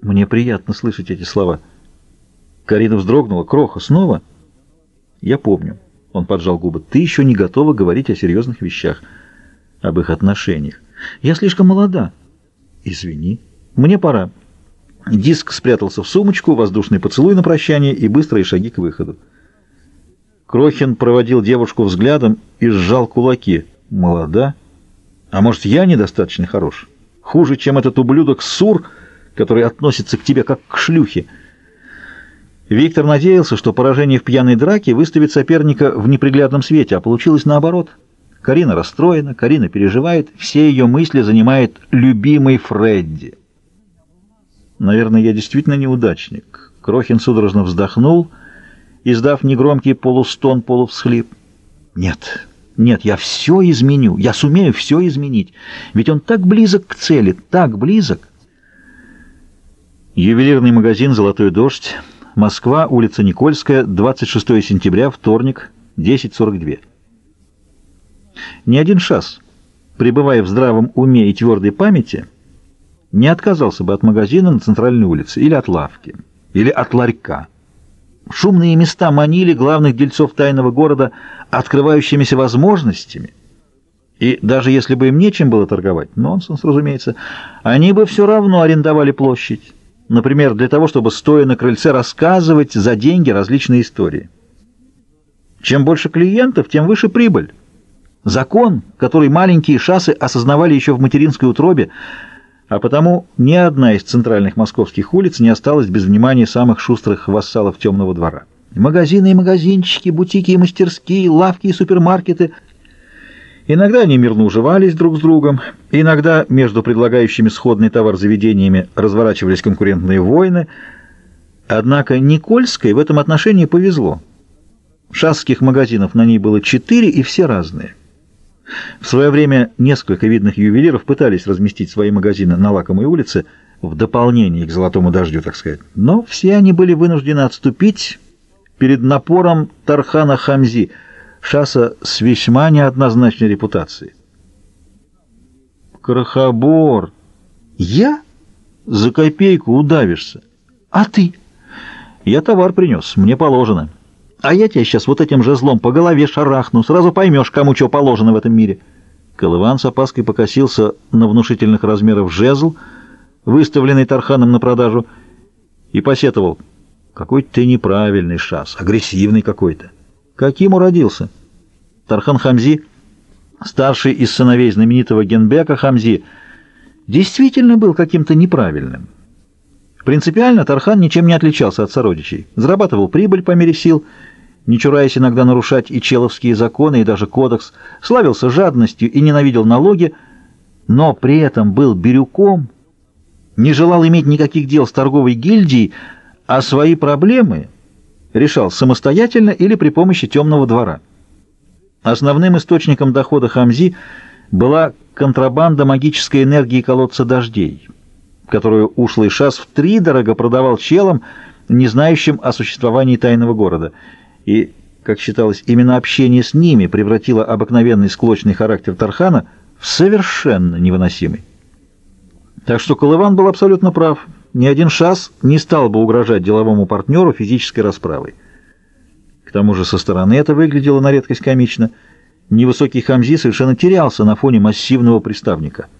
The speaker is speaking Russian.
Мне приятно слышать эти слова. Карина вздрогнула. Кроха, снова? Я помню. Он поджал губы. Ты еще не готова говорить о серьезных вещах, об их отношениях. Я слишком молода. Извини. Мне пора. Диск спрятался в сумочку, воздушный поцелуй на прощание и быстрые шаги к выходу. Крохин проводил девушку взглядом и сжал кулаки. Молода? А может, я недостаточно хорош? Хуже, чем этот ублюдок Сур, который относится к тебе как к шлюхе. Виктор надеялся, что поражение в пьяной драке выставит соперника в неприглядном свете, а получилось наоборот. Карина расстроена, Карина переживает, все ее мысли занимает любимый Фредди. Наверное, я действительно неудачник. Крохин судорожно вздохнул, издав негромкий полустон, полувсхлип. Нет, нет, я все изменю, я сумею все изменить. Ведь он так близок к цели, так близок. Ювелирный магазин «Золотой дождь», Москва, улица Никольская, 26 сентября, вторник, 10.42. Ни один шас, пребывая в здравом уме и твердой памяти, не отказался бы от магазина на центральной улице, или от лавки, или от ларька. Шумные места манили главных дельцов тайного города открывающимися возможностями, и даже если бы им нечем было торговать, нонсенс, разумеется, они бы все равно арендовали площадь, например, для того, чтобы, стоя на крыльце, рассказывать за деньги различные истории. Чем больше клиентов, тем выше прибыль. Закон, который маленькие шассы осознавали еще в материнской утробе, а потому ни одна из центральных московских улиц не осталась без внимания самых шустрых вассалов темного двора. Магазины и магазинчики, бутики и мастерские, лавки и супермаркеты. Иногда они мирно уживались друг с другом, иногда между предлагающими сходный товар заведениями разворачивались конкурентные войны. Однако Никольской в этом отношении повезло. Шасских магазинов на ней было четыре, и все разные. В свое время несколько видных ювелиров пытались разместить свои магазины на Лакомой улице в дополнение к «Золотому дождю», так сказать. Но все они были вынуждены отступить перед напором Тархана Хамзи, шаса с весьма неоднозначной репутацией. «Крохобор! Я? За копейку удавишься. А ты?» «Я товар принес, мне положено». А я тебя сейчас вот этим же злом по голове шарахну, сразу поймешь, кому что положено в этом мире. Колыван с опаской покосился на внушительных размеров жезл, выставленный Тарханом на продажу, и посетовал. Какой ты неправильный шас, агрессивный какой-то. Каким уродился? Тархан Хамзи, старший из сыновей знаменитого Генбека Хамзи, действительно был каким-то неправильным. Принципиально Тархан ничем не отличался от сородичей. Зарабатывал прибыль по мере сил, не чураясь иногда нарушать и человские законы, и даже кодекс, славился жадностью и ненавидел налоги, но при этом был бирюком, не желал иметь никаких дел с торговой гильдией, а свои проблемы решал самостоятельно или при помощи темного двора. Основным источником дохода Хамзи была контрабанда магической энергии колодца дождей — которую ушлый шас втридорого продавал челам, не знающим о существовании тайного города. И, как считалось, именно общение с ними превратило обыкновенный склочный характер Тархана в совершенно невыносимый. Так что Колыван был абсолютно прав. Ни один шас не стал бы угрожать деловому партнеру физической расправой. К тому же со стороны это выглядело на редкость комично. Невысокий Хамзи совершенно терялся на фоне массивного приставника —